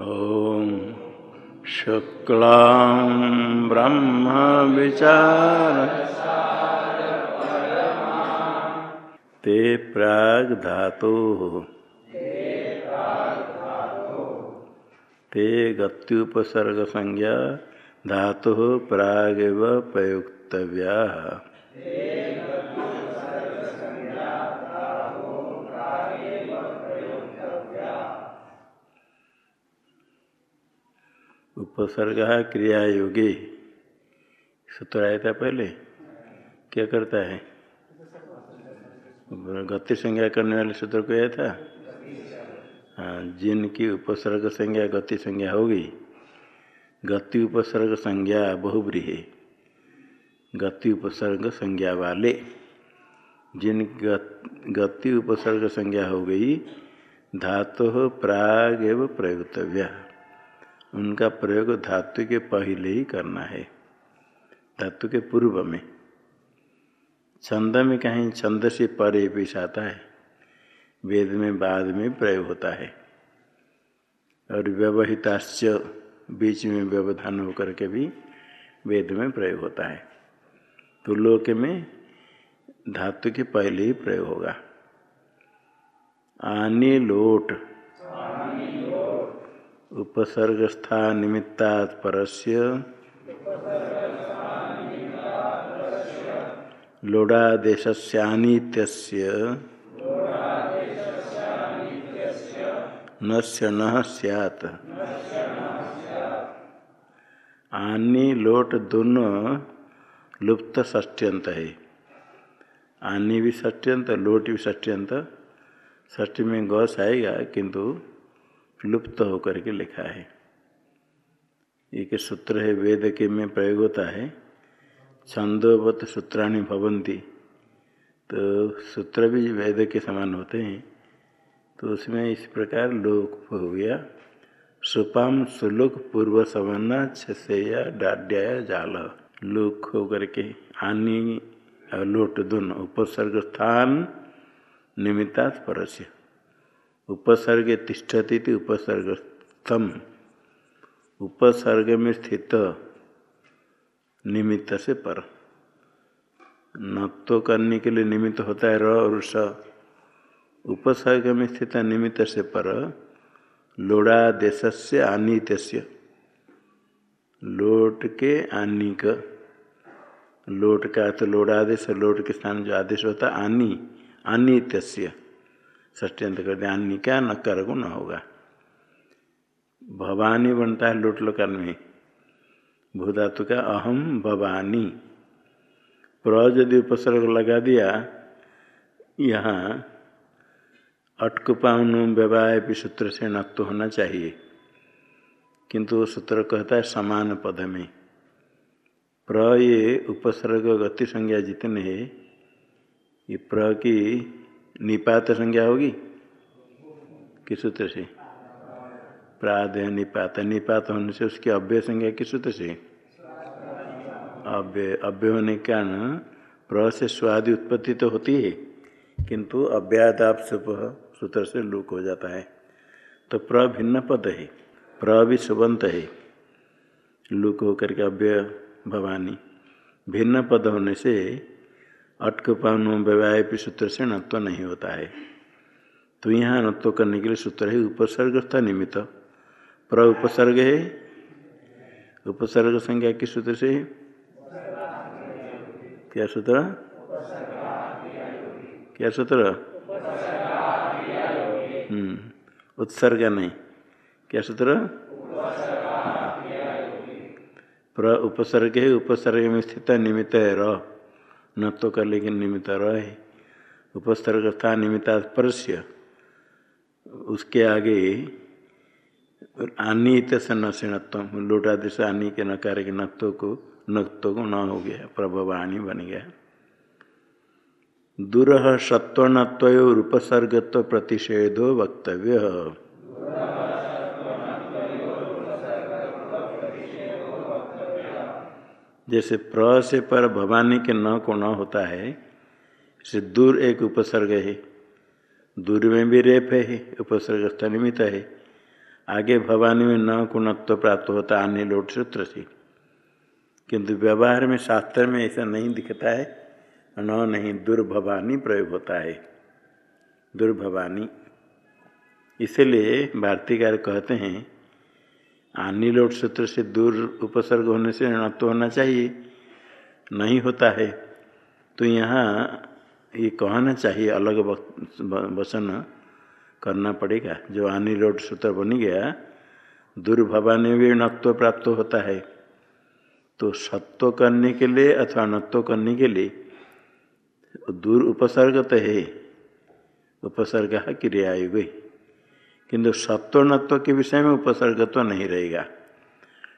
ॐ शुक्लां ब्रह्मविचार ते प्राग्धातोः ते गत्युपसर्गसंज्ञा धातुः प्रागेव प्रयुक्तव्याः उपसर्ग क्रिया योगी। सूत्र आया था पहले। क्या करता है? गति संज्ञा करने वाले सूत्र को आया था। हाँ जिनकी उपसर्ग संज्ञा गति संज्ञा होगी, गति उपसर्ग संज्ञा बहुब्री है गति उपसर्ग संज्ञा वाले। जिन गति उपसर्ग संज्ञा हो गई, धातु प्राग एवं प्रयुक्तव्य। उनका प्रयोग धातु के पहले ही करना है। धातु के पूर्व में। छंद में कहीं छंद से परे पेश आता है। वेद में बाद में प्रयोग होता है। और व्यवहिताश्च बीच में व्यवधान होकर के भी वेद में प्रयोग होता है। तो लोक में धातु के पहले ही प्रयोग होगा। आने लोट उपसर्गस्था निमित्ता परस्य लोडादेशस्यानीत्यस्य नस्य न स्यात्। आनी लोट दोनों लुप्त षष्ट्यंत है। आनी भी षष्ट्यंत, लोट भी षष्ट्यंत। षष्ठी में गौस आएगा, किंतु लुप्त होकर के लिखा है। एक सूत्र है, वेद के में प्रयोग होता है। छंदोवत सूत्राणी भवंती तो सूत्र भी वेद के समान होते हैं। तो उसमें इस प्रकार लोक हो गया। सुपाम सुलोक पूर्व सवर्ण छया डाड्या जाल। लोक होकर के आनी लोट दोनों, उपसर्ग स्थान निमित्ता परस्य। उपसर्ग तिष्ठती थी उपसर्गस्थम। उपसर्ग में स्थित निमित्त से पर। न तो करने के लिए निमित्त होता है र और स। उपसर्ग में स्थित निमित्त से पर लोड़ा देश से आनीत्य लोट के आनिक। लोट का तो लोड़ादेश लोट के स्थान जो आदेश होता आनी आनीत्य ष्टंत कर अन्य क्या नकार न होगा। भवानी बनता है लुट लकार में। भूधातु का अहम भवानी। प्र यदि उपसर्ग लगा दिया, यहाँ अटकुपाउन व्यवाय भी सूत्र से नक्त तो होना चाहिए। किंतु सूत्र कहता है समान पद में। प्र ये उपसर्ग गति संज्ञा जितने ये प्र की निपात संज्ञा होगी? किस सूत्र से? प्रादय निपात। निपात होने से उसकी अव्यय संज्ञा किस सूत्र से? अव्यय। अव्यय होने के कारण प्र से स्वादि उत्पत्ति तो होती है, किंतु अव्यादाप सूत्र से लुक हो जाता है। तो प्र भिन्न पद है। प्र भी सुबंत है। लुक होकर के अव्यय भवानी। भिन्न पद होने से अटकपान व्यवहाय सूत्र से नत्व नहीं होता है। तो यहाँ नत्व करने के लिए सूत्र है उपसर्ग था निमित्त। प्र उपसर्ग है? उपसर्ग संज्ञा किस सूत्र से है? क्या सूत्र? क्या सूत्र? हम्म उत्सर्ग नहीं। क्या सूत्र? प्र उपसर्ग है, उपसर्ग में स्थित निमित्त है र। न तो कर लेकिन निमित्त रहे। उपसर्ग था निमित्ता परस्य उसके आगे आनीत से न से नत्व लोटादि से आनी के नकार के नत्व को नत्व को न हो गया प्रभवाणी बन गया। दुरह सत्वनत्व उपसर्गत्व प्रतिषेधो वक्तव्य। जैसे प्र से पर भवानी के न को न होता है से दूर एक उपसर्ग है। दूर में भी रेप है, उपसर्ग निमित्त है। आगे भवानी में न गुणत्व प्राप्त होता है अन्य लोट सूत्र से। किंतु व्यवहार में, शास्त्र में ऐसा नहीं दिखता है, न नहीं दुर्भवानी प्रयोग होता है। दुर्भवानी इसलिए भारतीकार कहते हैं आनिलोट सूत्र से दूर उपसर्ग होने से णत्व होना चाहिए। नहीं होता है। तो यहाँ ये कहना चाहिए, अलग वचन करना पड़ेगा। जो अनिलोट सूत्र बन गया, दुर्भवानी भी नत्व प्राप्त होता है। तो सत्व करने के लिए अथवा नत्व करने के लिए दूर उपसर्ग तो है। उपसर्ग क्रिया गई किंतु सत्व नत्व के विषय में उपसर्ग तो नहीं रहेगा।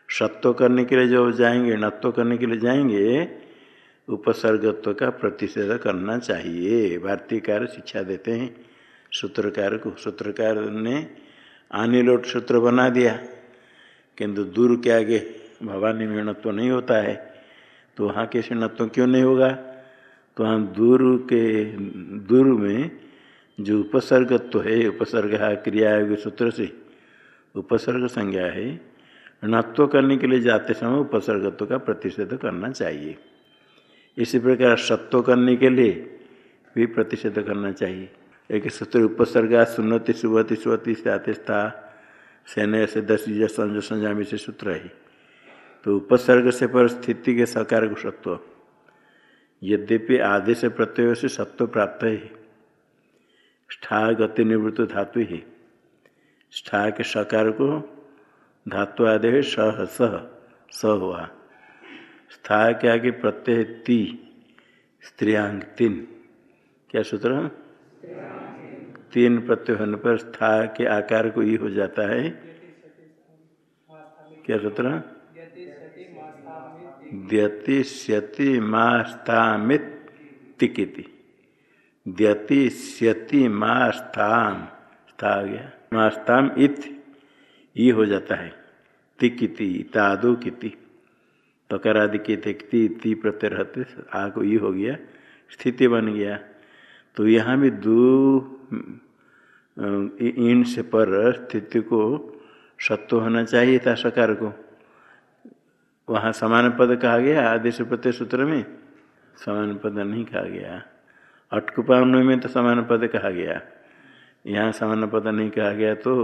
सत्व करने के लिए जो जाएँगे, नत्व करने के लिए जाएँगे, उपसर्गत्व का प्रतिषेध करना चाहिए। भारतीयकार शिक्षा देते हैं। सूत्रकार को, सूत्रकार ने आनिलोट सूत्र बना दिया। किंतु दूर के आगे भवानी में नत्व नहीं होता है तो वहाँ कैसे नत्व क्यों नहीं होगा? तो वहाँ दूर के, दूर में जो उपसर्गत्व है, उपसर्ग है, क्रिया सूत्र से उपसर्ग संज्ञा है। णत्व करने के लिए जाते समय उपसर्गत्व का प्रतिषेध करना चाहिए। इसी प्रकार सत्व करने के लिए भी प्रतिषेध करना चाहिए। एक सूत्र उपसर्गा सुवती सुवती से आते था सेना, से दस संजो संजामी से सूत्र है। तो उपसर्ग से पर स्थिति के सकार सत्व। यद्यपि आदेश प्रत्यय से सत्व प्राप्त है। स्ठा गति निवृत्त धातु ही स्था के सकार को धातु आदि सह सह स हुआ स्था के आगे प्रत्यय ती स्त्रियांग तीन क्या सूत्र तीन प्रत्यय होने पर स्था के आकार को ई हो जाता है क्या सूत्र द्यतिष्यति मास्तामित तिकिति द्यतिष्यति मास्ताम स्था आ गया मास्ताम इत ये हो जाता है तिकिति तादो किति तकर आदि के ती ति प्रत्यय रहते आ को ये हो गया स्थिति बन गया तो यहाँ भी दो इन से पर स्थिति को सत्व होना चाहिए था सकार को वहाँ समान पद कहा गया आदेश प्रत्यय सूत्र में समान पद नहीं कहा गया अटकुपावन में तो समान पद कहा गया। यहाँ समान पद नहीं कहा गया तो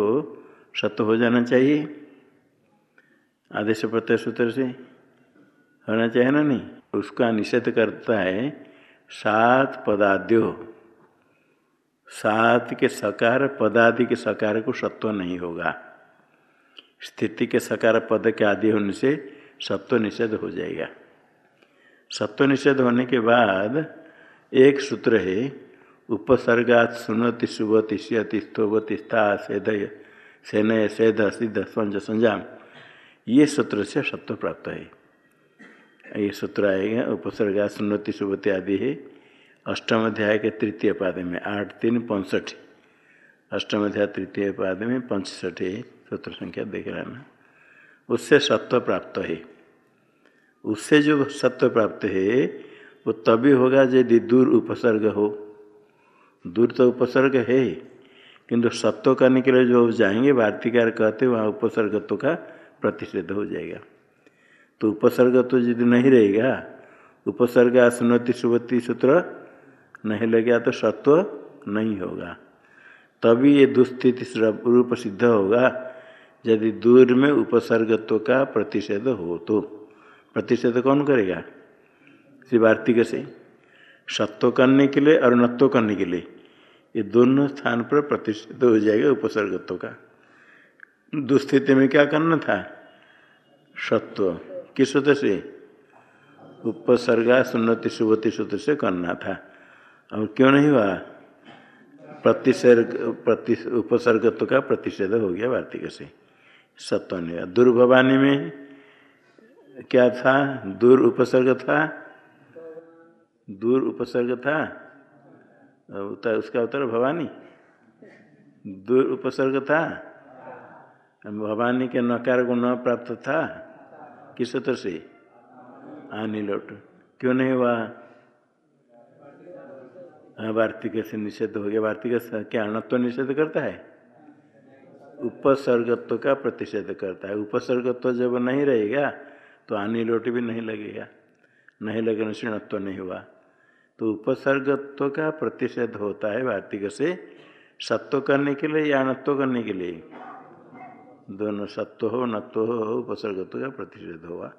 सत्य हो जाना चाहिए। आदेश प्रत्यय सूत्र से होना चाहिए ना? नहीं। उसका निषेध करता है सात पदाद्यो। सात के सकार पदादि के सकार को सत्व नहीं होगा। स्थिति के सकार पद के आदि होने से सत्व निषेध हो जाएगा। सत्व निषेध होने के बाद एक सूत्र है, उपसर्गात सुनति सुबति सियति स्तोवति स्था सेदय सेनय सेध सिद्ध स्वंज संजाम ये सूत्र से सत्व प्राप्त है। ये सूत्र आएगा उपसर्गा सुनति सुबति आदि है। अष्टम अध्याय के तृतीय पाद में, आठ, तीन, पैंसठ। अष्टम अध्याय तृतीय पाद में पंचसठ सूत्र संख्या, देख रहा ना उससे सत्व प्राप्त है। उससे जो सत्व प्राप्त है वो तभी होगा यदि दूर उपसर्ग हो। दूर तो उपसर्ग है किंतु सत्व करने के लिए जो जाएँगे भारतीकार कहते वहाँ उपसर्गत्व का प्रतिषेध हो जाएगा। तो उपसर्ग तो यदि नहीं रहेगा, उपसर्ग सुनति सुवती सूत्र नहीं लगेगा तो सत्व नहीं होगा। तभी ये दुस्थिति रूप सिद्ध होगा, यदि दूर में उपसर्गत्व का प्रतिषेध हो तो। प्रतिषेध कौन करेगा? श्री वार्तिक से, सत्व करने के लिए और नत्व करने के लिए, ये दोनों स्थान पर प्रतिषेध हो जाएगा उपसर्गत्व का। दुस्थिति में क्या करना था? सत्व। किस सूत्र से? उपसर्गा सुन्नति सुवती सूत्र से करना था। और क्यों नहीं हुआ? प्रतिसर्ग, प्रति, उपसर्गत्व का प्रतिषेध हो गया वार्तिक से। सत्व नहीं हुआ। दुर्भवानी में क्या था? दूर उपसर्ग था। दूर उपसर्ग था। उतर, उसका उत्तर भवानी। दूर उपसर्ग था। भवानी के नकार को न प्राप्त था। किस उत्तर से? आनी लौट। क्यों नहीं हुआ? हाँ वार्तिक से निषेध हो गया। वार्तिक क्या अणत्व निषेध करता है? उपसर्गत्व का प्रतिषेध करता है। उपसर्गत्व जब नहीं रहेगा तो आनी लोट भी नहीं लगेगा। नहीं लगने से नत्व नहीं हुआ। तो उपसर्गत्व का प्रतिषेध होता है वार्तिक से, सत्व करने के लिए या नत्व करने के लिए? दोनों सत्व हो, नत्व हो उपसर्गत्व का प्रतिषेध हुआ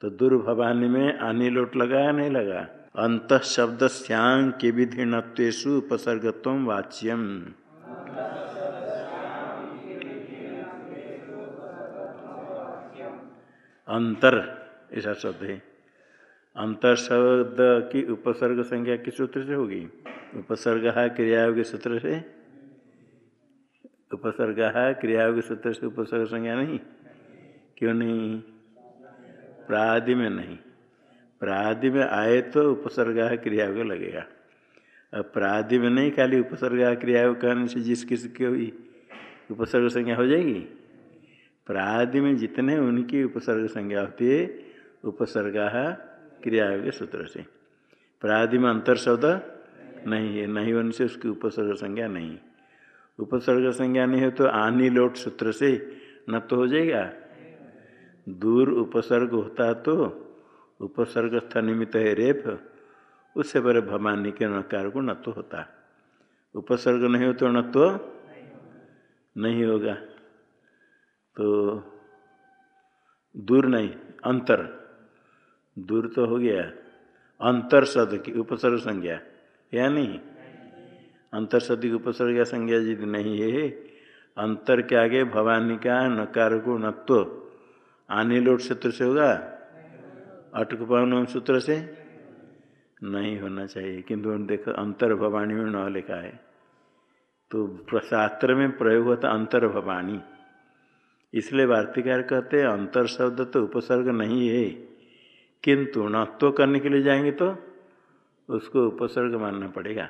तो दुर्भवानी में आनी लोट लगा या नहीं लगा? अंत शब्द श्यांग के विधि नत्वेशु उपसर्गत्व वाच्यम। अंतर, ऐसा शब्द है। अंतर शब्द की उपसर्ग संज्ञा किस सूत्र से होगी? उपसर्ग क्रियायोग के सूत्र से? उपसर्ग क्रियायोग सूत्र से उपसर्ग संज्ञा नहीं? क्यों नहीं? प्रादि में नहीं। प्रादि में आए तो उपसर्ग क्रियायोग लगेगा। अब प्रादि में नहीं, खाली उपसर्ग क्रियायोग करने से जिस किसकी हुई उपसर्ग संज्ञा हो जाएगी। प्रादि में जितने उनकी उपसर्ग संज्ञा होती है। उपसर्ग क्रिया सूत्र से। प्रादि में अंतर शब्द नहीं है, नहीं होने से उसकी उपसर्ग संज्ञा नहीं। उपसर्ग संज्ञा नहीं हो तो आनी लोट सूत्र से न तो हो जाएगा। दूर उपसर्ग होता तो उपसर्ग स्थ निमित्त है रेप, उससे बड़े भवानी के नकार को न तो होता। उपसर्ग नहीं हो तो न तो नहीं होगा। तो दूर नहीं, अंतर दूर तो हो गया, अंतर शब्द की उपसर्ग संज्ञा, या नहीं? अंतर शब्द की उपसर्ग संज्ञा यदि नहीं है, अंतर के आगे भवानी का नकार को नत्व, आने लोट सूत्र से होगा? अटक पवन सूत्र से? नहीं होना चाहिए, किंतु देखो अंतर भवानी में न लिखा है। तो शास्त्र में प्रयोग होता अंतर भवानी। इसलिए वार्तिकार कहते हैं, अंतर शब्द तो उपसर्ग नहीं है। किंतु नत्व करने के लिए जाएँगे तो उसको उपसर्ग मानना पड़ेगा।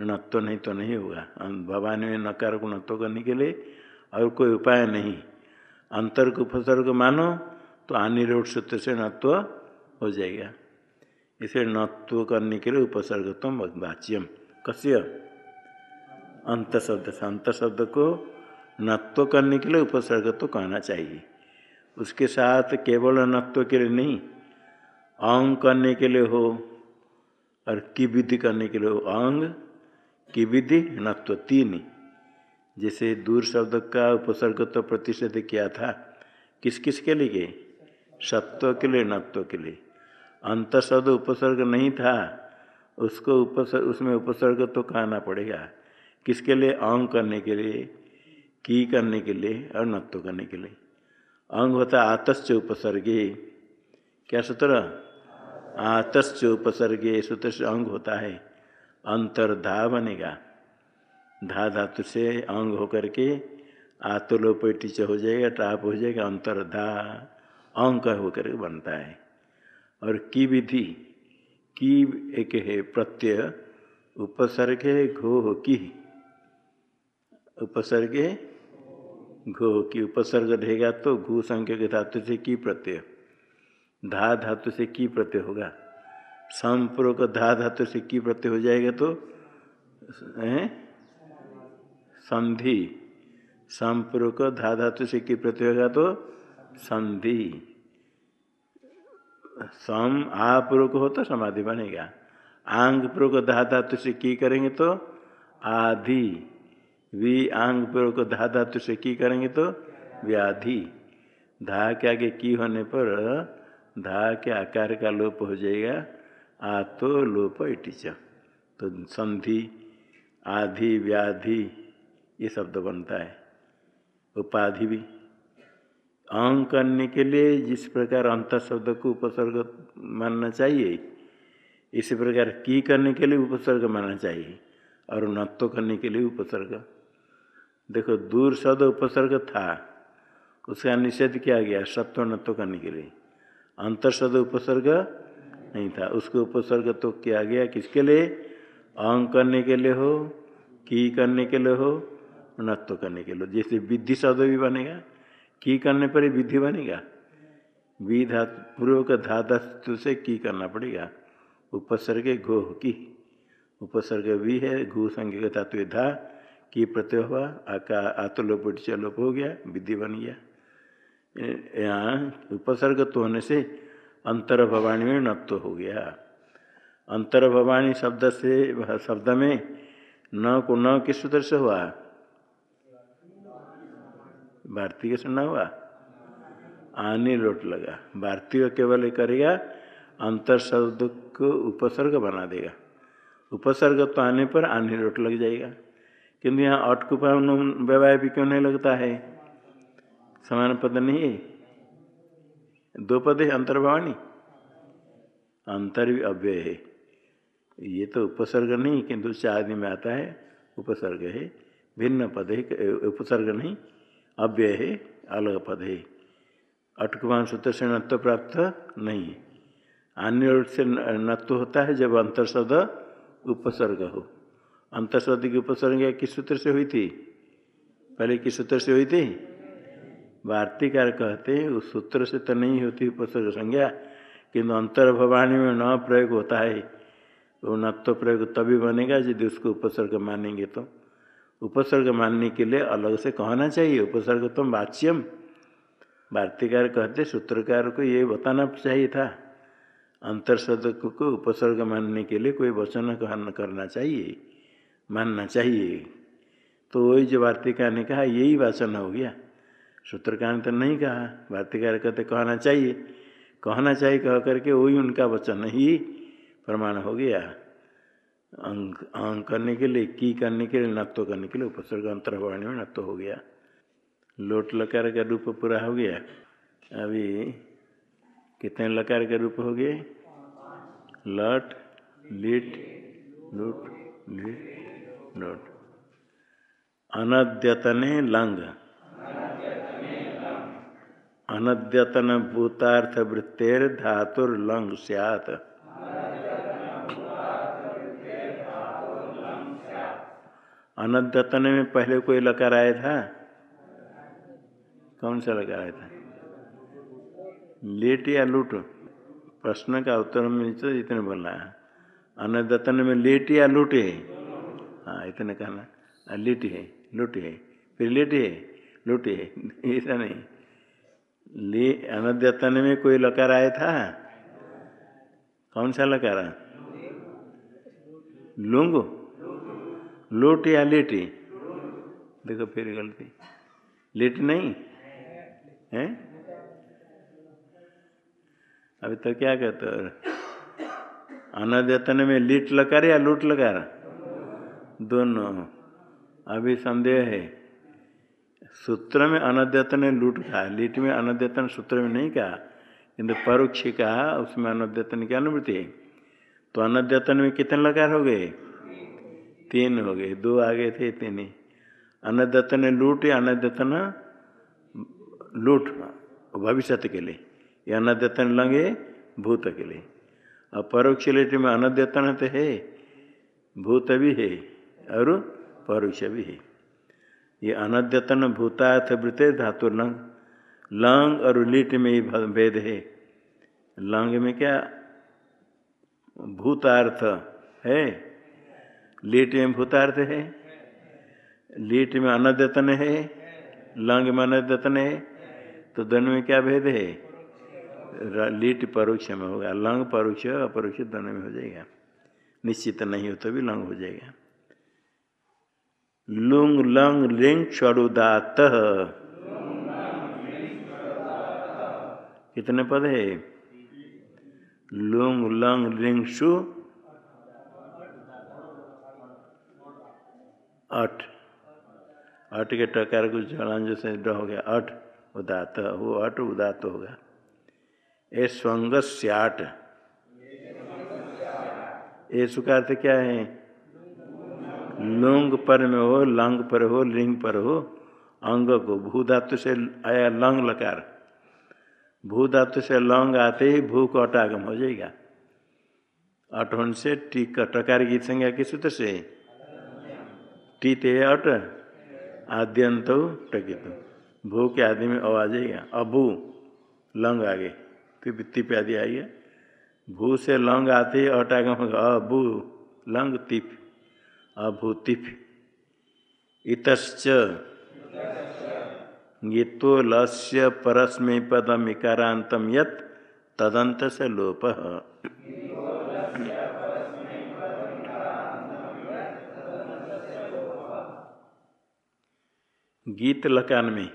नत्व नहीं तो नहीं होगा। भवानी में नकार को नत्व करने के लिए और कोई उपाय नहीं। अंतर को उपसर्ग मानो तो आनिरोध सूत्र से नत्व हो जाएगा। इसे नत्व करने के लिए उपसर्ग तो वाच्यम कस्य? अंत शब्द से। अंत शब्द को नत्व करने के लिए उपसर्ग तो कहना चाहिए। उसके साथ केवल नत्व के लिए नहीं अंग करने के लिए हो, और की विधि करने के लिए हो अंग की विधि, नत्व, तीन। जैसे दूर शब्द का उपसर्ग तो प्रतिषेध किया था, किस किस के लिए? सत्व के लिए, नत्व के लिए। अंत शब्द उपसर्ग नहीं था, उसको उपसर्ग उसमें उपसर्ग तो कहना पड़ेगा। किसके लिए? अंग करने के लिए, की करने के लिए, और नत्व करने के लिए। अंग होता आतश्च उपसर्गे। क्या सूत्र? आतश्च उपसर्गे सूत्र से अंग होता है। अंतर्धा बनेगा धा धातु से अंग होकर के आतोलोपैटिच हो जाएगा टाप हो जाएगा, अंतर्धा अंक होकर बनता है। और की विधि? की एक है प्रत्यय, उपसर्ग है घो की। उपसर्ग घो की। उपसर्ग रहेगा तो घू संख्या के धातु से की प्रत्यय? धा धातु से की प्रत्यय होगा। संपूर्वक धा धातु से की प्रत्यय हो जाएगा तो संधि। संपूर्वक धा धातु से की प्रत्यय होगा तो संधि। सम आपूर्वक हो तो समाधि बनेगा। आंग पूर्वक धा धातु से की करेंगे तो आधि। वी आंग पूर्वक धा धातु से की करेंगे तो व्याधि। धा के आगे की होने पर धा के आकार का लोप हो जाएगा आ तो लोप इटिच। तो संधि, आधि, व्याधि, ये शब्द बनता है। उपाधि भी। अंग करने के लिए जिस प्रकार अंत शब्द को उपसर्ग मानना चाहिए, इसी प्रकार की करने के लिए उपसर्ग मानना चाहिए, और नत्व करने के लिए उपसर्ग। देखो, दूर शब्द उपसर्ग था, उसका निषेध किया गया, सत्व नत्व करने के लिए। अंतर शब्द उपसर्ग नहीं था। उसको उपसर्ग तो किया गया किसके लिए? अंग करने के लिए हो, की करने के लिए हो, नत्व करने के लिए जैसे विधि शब्द भी बनेगा, की करने पर ही विधि बनेगा। विधा पूर्व का धातु से की करना पड़ेगा। उपसर्ग घो की। उपसर्ग भी है, घू संज्ञ का धातु धा की प्रत्यय हुआ, आका आतलोप चलोप हो गया विधि बन गया। यहाँ उपसर्ग तो होने से अंतर भवानी में नत्व हो गया। अंतर भवानी शब्द से, शब्द में न को न किस सूत्र से हुआ? भारतीय से न हुआ? आने लोट लगा। भारतीय केवल करेगा, अंतर शब्द को उपसर्ग बना देगा। उपसर्ग तो आने पर आने लोट लग जाएगा। किंतु यहाँ अटकुपा व्यवहार भी क्यों नहीं लगता है? समान पद नहीं है दो पद है अंतर्भवानी। अंतर भी अव्यय है। ये तो उपसर्ग नहीं, किंतु चार में आता है, उपसर्ग है। भिन्न पद है उपसर्ग नहीं, अव्यय है, अलग पद है। अटकुमान सूत्र से नत्व प्राप्त नहीं अन्य रूप से नत्व होता है जब अंतर उपसर्ग हो। अंतर की उपसर्ग किस सूत्र से हुई थी? पहले किस सूत्र से हुई थी? वार्तिकार कहते हैं, उस सूत्र से तो नहीं होती उपसर्ग संज्ञा, किंतु अंतर भवानी में न प्रयोग होता है। वो न तो प्रयोग तभी बनेगा यदि उसको उपसर्ग मानेंगे तो। उपसर्ग मानने के लिए अलग से कहना चाहिए, उपसर्ग तो वाच्यम। वार्तिकार कहते सूत्रकार को ये बताना चाहिए था। अंतर शब्द को उपसर्ग मानने के लिए कोई वचन कहन करना चाहिए, मानना चाहिए। तो वही जो वार्तिकार ने कहा, यही वाचन हो गया। सूत्रकार ने तो नहीं कहा। वार्तिकार कहते, कहना चाहिए। कहना चाहिए, कह करके वही उनका वचन ही प्रमाण हो गया। अंक अंक करने के लिए, की करने के लिए नत्व करने के लिए, उपसर्ग अंतर्वाणी में नत्व हो गया। लोट लकार का रूप पूरा हो गया। अभी कितने लकार के रूप हो गए? लट, लिट, लुट, लिट, लोट। अनद्यतने लंग। अनद्यतन भूतार्थ वृत्तेर धातुर्लंग सियात अनद्यतन में पहले कोई लकार आया था? कौन सा लकार आया था? लेट या लूट? प्रश्न का उत्तर में तो इतने बोलना है। अनदतन में लेट या लूट है? हाँ इतने कहना। लिट है, लूट है। फिर लेट है, लूट है। ऐसा नहीं। ले अनद्यतन में कोई लकार आया था? कौन सा लकार लुंग। लोट या लेटी? देखो फिर गलती। लेट नहीं? है? अभी तो क्या कहते हो? अनद्यतन में लीट लकार या लूट लकार? दोनों। अभी संदेह है। सूत्र में अनद्यतन लूट कहा, लीट में अनद्यतन सूत्र में नहीं कहा। किंतु परोक्ष कहा, उसमें अनद्यतन की अनुभूति है। तो अनद्यतन में कितने लकार हो गए? तीन हो गए। दो आ गए थे तीन ही अनदत्तन लूट या अनदत्तन लूट? भविष्य के लिए। या अनदत्तन लंगे भूत के लिए। और परोक्ष लेट में अनद्यतन तो है, भूत भी है, और परोक्ष भी है। ये अनद्यतन भूतार्थ वृत धातु लंग लंग और लीट में ही भेद है। लंग में क्या भूतार्थ है? लीट में भूतार्थ है? लीट में अनद्यतन है? लंग में अनद्यतन है? तो दोनों में क्या भेद है? लीट परोक्ष में होगा। लंग परोक्ष, अपरोक्ष दोनों में हो जाएगा। निश्चित नहीं हो तो भी लंग हो जाएगा। लुंग लंग लिंग चड़ुदात कितने पद है? लुंग लंग लिंग शु अठ। अट के टकार कुछ जलांज से हो गया। अठ उदात वो अट उदात होगा ए स्वंग स्याट ये सुकार क्या है? लुंग पर में हो, लंग पर हो, लिंग पर हो, अंग को भू धातु से आया लंग लकार। भू धातु से लंग आते ही भू को अटागम हो जाएगा। अठोन से टी टकार की संज्ञा किस सूत्र से टीते अट, आद्यंत टकित। भू के आदि में अ आ जाएगा। अभू लंग आगे। तिप आदि आएगा। भू से लंग आते ही अटागम होगा। अभू लंग तिप। अभू तिप इतश्च गीतो लस्य परस्मे पदम इकारांतम यत तदंत से लोप गीत लकान में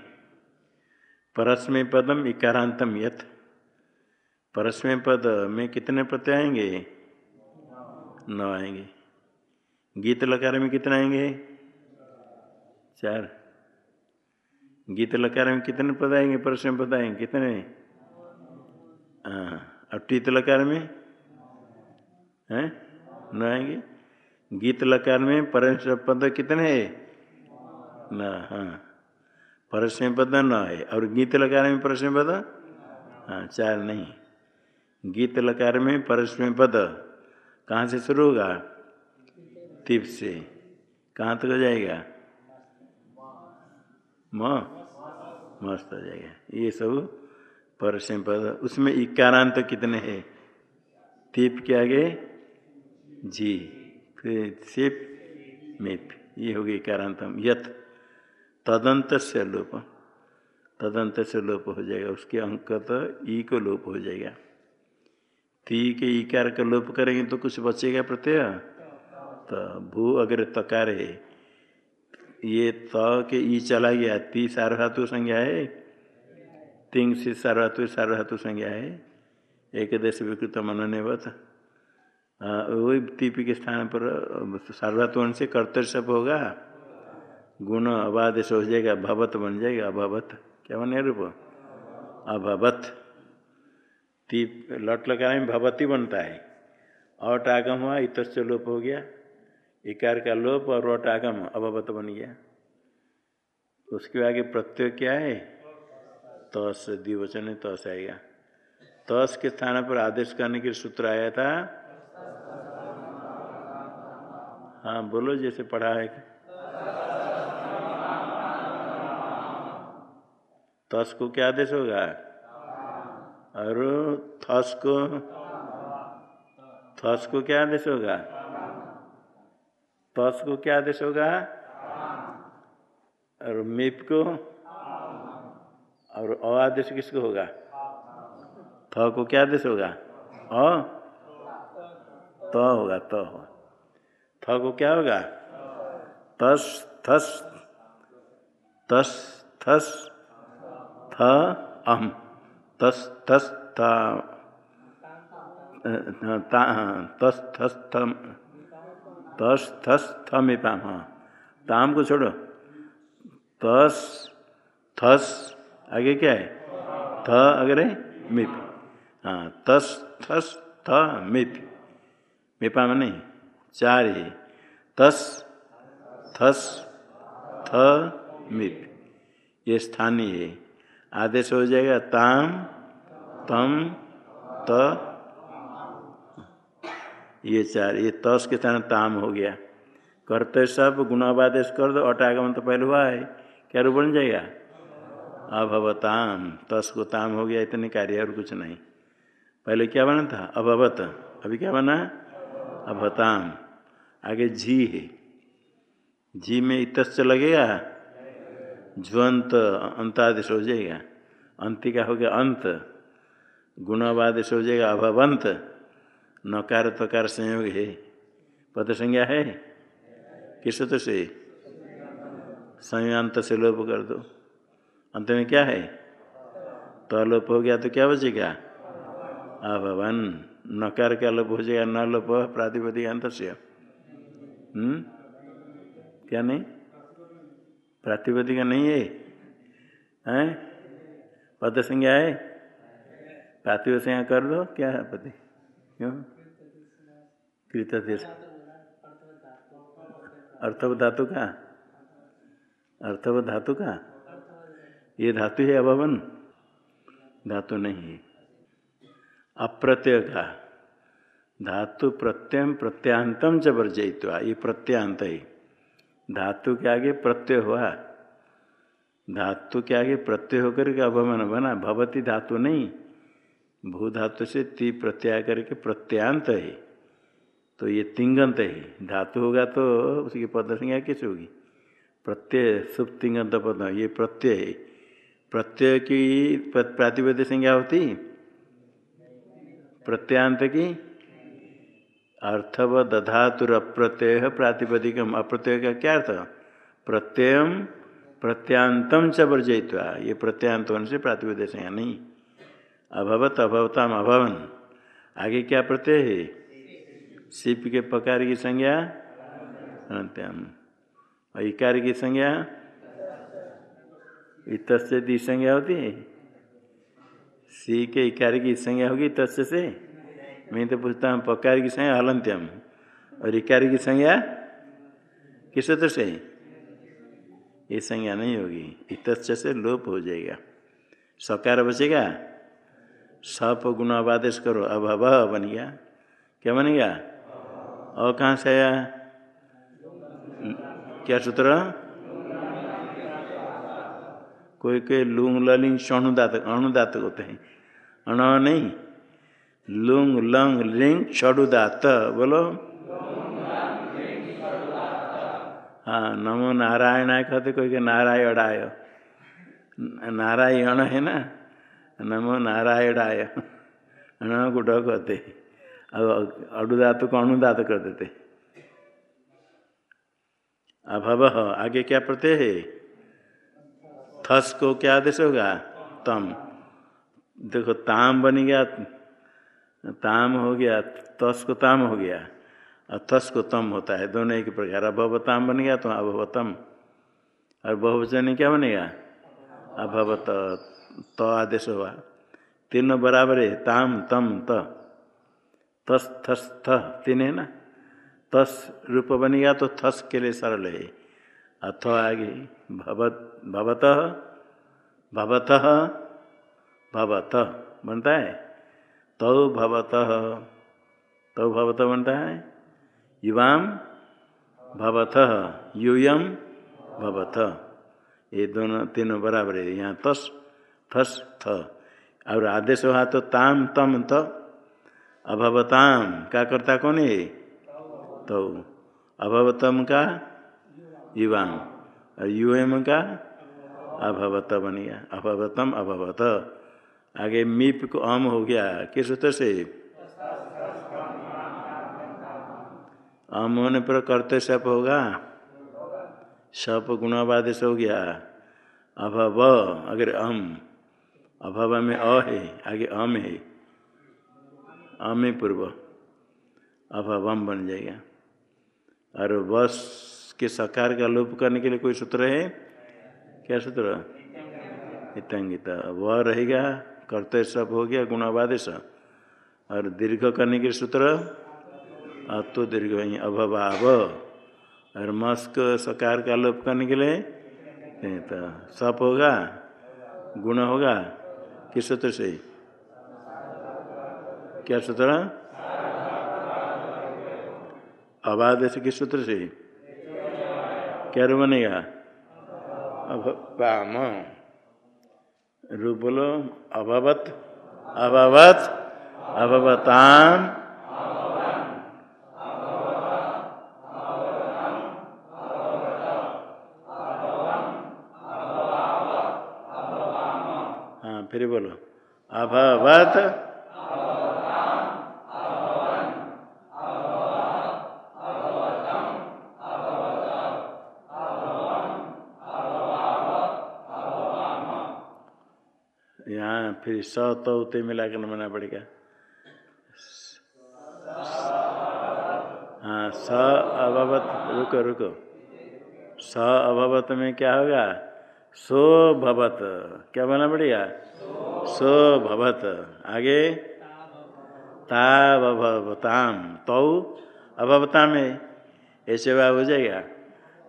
परस्मय पदम इकारांतम यथ परस्मय पद में कितने प्रत्यय आएँगे? नौ आएँगे। गीत लकार में कितने आएँगे? चार। गीत लकार में कितने पद आएँगे? परस्मय पद आएँगे। कितने? हाँ। और टीत लकार में? हैं? न आएँगे? गीत लकार में परस्मय पद कितने है? न हाँ। परस्मय पद न है। और गीत लकार में परस्मय पद? हाँ चार नहीं। गीत लकार में परस्मय पद। कहाँ से शुरू होगा? तिप से। कहाँ तक हो जाएगा? म। मस्त हो जाएगा। ये सब परस्मय पद उसमें इकारांत तो कितने हैं? तिप के आगे जी। सिप, मिप। ये हो गई इकारांतम। यथ। तदंत से लोप। तदंत से लोप हो जाएगा। उसके अंक तो ई को लोप हो जाएगा। ती के ईकार का लोप करेंगे तो कुछ बचेगा प्रत्यय? तो भू अगर तकार। है ये त के ई चला गया, ती सार्वधातु संज्ञा है, तिंग से सार्वधातु सार्वधातु संज्ञा है। एक देश विकृत मनोनिवत वही तीपी के स्थान पर सार्वधातु से कर्तव्य सब होगा। गुण अबादेश हो जाएगा भवत बन जाएगा, अभवत। क्या बने रूप? अभवत। तीप लट लगाने में भवती बनता है। अट आगम हुआ इतच लोप हो गया। इकार का लोप और अट आगम अभवत बन गया। उसके आगे प्रत्यय क्या है? तस, द्विवचन तस आएगा। तस के स्थान पर आदेश करने के सूत्र आया था। हाँ बोलो जैसे पढ़ा है। तस को क्या आदेश होगा? और थस को थस को क्या आदेश होगा? तस को क्या आदेश होगा? और मिप को? और अ आदेश किसको होगा? थ को क्या आदेश होगा? अ? त होगा त होगा। थ को क्या होगा? तस, थस तस, थस, थ अहम तस, थस तस, थस, थम। तस थस थम पाम हाँ। ताम को छोड़ो। तस, थस, आगे क्या है? थ अगर है, मिप। हाँ तस, थस, थ, मिप। मिपा में नहीं, चार ही। तस, थस, थ, मिप। ये स्थानीय है। आदेश हो जाएगा, ताम, तम, त ये चार, ये तस के स्थान ताम हो गया। करते सब गुणावादेश कर दो अटागमन तो पहले हुआ है। क्या रूप बन जाएगा? अभवताम तस को ताम हो गया, इतने कार्य और कुछ नहीं। पहले क्या बना था? अभवत। अभी क्या बना? अभताम आगे झी है। झी में इतच लगेगा? ज्वंत, अंतादेश हो जाएगा। अंतिका हो गया अंत। गुणवादेश हो जाएगा अभवंत। नकार तकार संयोग है। पद संज्ञा है? किस सूत्र से? संयांत से लोप कर दो। अंत में क्या है? तो लोप हो गया तो क्या बचेगा? अभवन। नकार क्या लोप हो जाएगा, न लोप, प्रातिपदिक अंत से क्या नहीं? प्रातिपदिक नहीं है। हैं? पद संज्ञा है? प्रातिप संज्ञा कर दो। क्या है पति क्यों? कृत अर्थव धातु का? अर्थव धातु का? ये धातु है अभवन। धातु नहीं अप्रत्यय का। धातु प्रत्यय प्रत्यांतम च वर्जयित्वा। ये प्रत्यांत है। धातु के आगे प्रत्यय हुआ। धातु के आगे प्रत्यय होकर के अभवन बना। भवती धातु नहीं। भू धातु से ती प्रत्यय करके प्रत्यांत है। तो ये तिंगंत है। धातु होगा तो उसकी पद संज्ञा कैसे होगी? प्रत्यय सुप्तिंगत पद ये प्रत्यय है। प्रत्यय की प्रातिपद संज्ञा होती? प्रत्यांत की? अर्थव दधातुर अप्रत्यय प्रातिपदिकम। अप्रत्यय का क्या अर्थ? प्रत्यय, प्रत्यांतम च वर्जयित्वा। ये प्रत्यांत होने से प्रातिपद संज्ञा नहीं। अभवत अभवताम अभवन। आगे क्या प्रत्यय है? सिप के पकार की संज्ञा? अंत्यम इकार की संज्ञा? इत दी संज्ञा होती है। सी के इकार की संज्ञा होगी तस् से? मैं तो पूछता हूँ पकार की संज्ञा हलंत्यम और इकार की संज्ञा? किस सूत्र से? ये संज्ञा नहीं होगी। इत से लोप हो जाएगा। सकार बचेगा? सप गुण आदेश करो। अब अब बन गया क्या बन गया और कहाँ से आया? क्या सूत्र? कोई कोई लुंग, ललिंग षणुदात अणुदात होते हैं। अण नहीं। लुंग, लंग, लिंग षडुदात बोलो। हाँ नमो नारायण आय कहते कोई के नारायण आय नारायण है ना? नमो नारायणाय अण को ड अब अड़ुदात को अणुदात कर देते अभव आगे क्या प्रत्यय है थस को क्या आदेश होगा तम देखो ताम बन गया ताम हो गया तस को ताम हो गया और थस को तम होता है दोनों एक प्रकार अभव ताम बन गया तो अभवतम और बहुवचन क्या बनेगा अभवत, त आदेश हुआ। तीनों बराबर है ताम, तम, त। तस, थस, थ, तीन है ना? तस रूप बनेगा तो थस के लिए सरल है। अथ आगे, भवत भवत भवत भवत बनता है? तौ भवत तौ भवत बनता है? युवाम, भवत, यूयम, भवत। ये दोनों, तीनों बराबर है। यहाँ तस थस थ। और आदेश हुआ तो ताम, तम, त। अभवताम, का करता कौन है? तो अभवतम का युवाम और युएम का अभवत बन गया। अभवतम, अभवत। आगे मीप को अम हो गया। किस सूत्र से? अम होने पर करते सप होगा। सप गुणावादेश हो गया। अभव, अगर अम अभव में अ है, आगे अम है। अमे पूर्व। अभवम बन जाएगा। और बस के सकार का लोप करने के लिए कोई सूत्र है? क्या सूत्र? इतंगिता वह रहेगा करते सब हो गया गुणावादेश और दीर्घ करने के सूत्र? अतो दीर्घ अभवाव। और मस्क सकार का लोप करने के लिए? तो सप होगा गुण होगा। किस सूत्र से? क्या सूत्र? अबादेश किस सूत्र से? क्या रू बनेगा? अभाम रू बोलो अभावत। अभवत अभवताम। अभवत यहाँ फिर स तो मिला कर मना पड़ेगा हाँ स अभवत। रुको रुको। स अभवत में क्या होगा? सो भवत। क्या बना पड़ेगा? सो भवत आगे? तावभवताम। तौ? अभवता में ऐसे बाब हो जाएगा।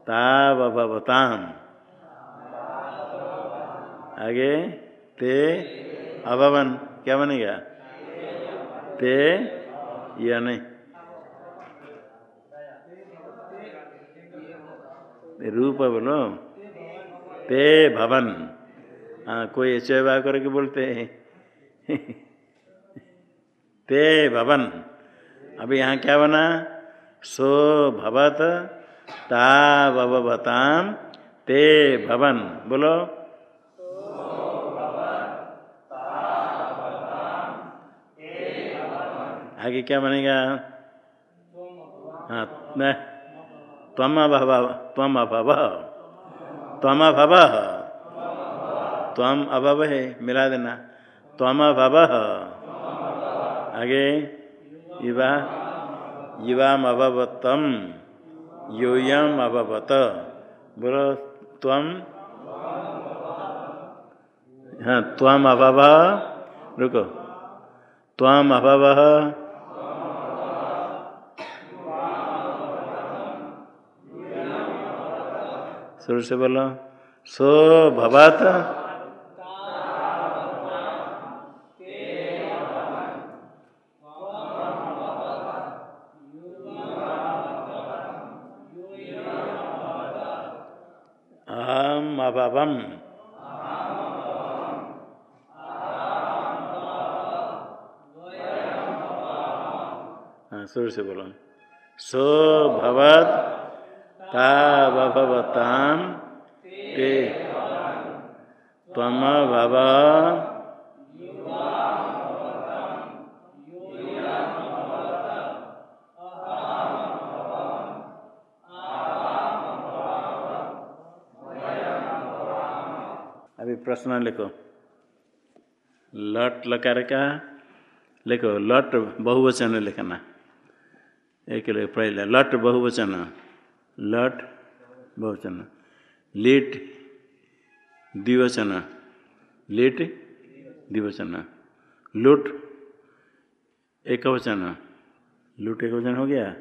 तावभवताम। आगे? ते? अभवन। क्या बनेगा? ते? या नहीं? रूप बोलो। ते भवन। हाँ कोई ऐसे बात करके बोलते हैं। ते भवन। अभी यहाँ क्या बना? सो भवत तावताम ते भवन। बोलो। आगे क्या बनेगा? हाँ तम अभव तम अभव तम अभव तम अभव है मिला देना। तम अभव। आगे। युवा। युवाम अभवतम योयम अभवत। बोलो तम हाँ तम अभव। रुको। तम अभव। शुरू से बोलो। सो भवत। शुरू से बोलो। सो भवत तावभवताम ते तम भव अभी प्रश्न लिखो। लट लकार का? लिखो, लट बहुवचन लिखना। एक पहले लट बहुवचन। लट बहुवचन। लिट द्विवचन। लिट द्विवचन। लुट एक वचन लुट एक वचन हो गया।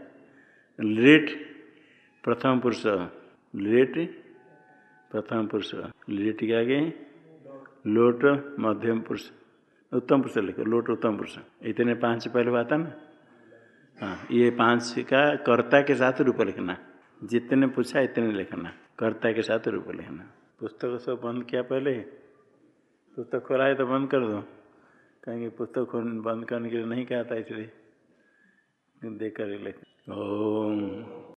लिट प्रथम पुरुष। लिट प्रथम पुरुष। लिट के आगे लोट मध्यम पुरुष। उत्तम पुरुष लिखो। लोट उत्तम पुरुष। इतने पाँच पहले है ना? हाँ ये पाँच का कर्ता के साथ रूप लिखना। जितने पूछा, इतने लिखना। कर्ता के साथ रूप लिखना। पुस्तक सब बंद किया पहले? पुस्तक खोला है तो बंद कर दो। कहेंगे, पुस्तक बंद करने के लिए नहीं कहता इसलिए। देख कर लिख। ओम।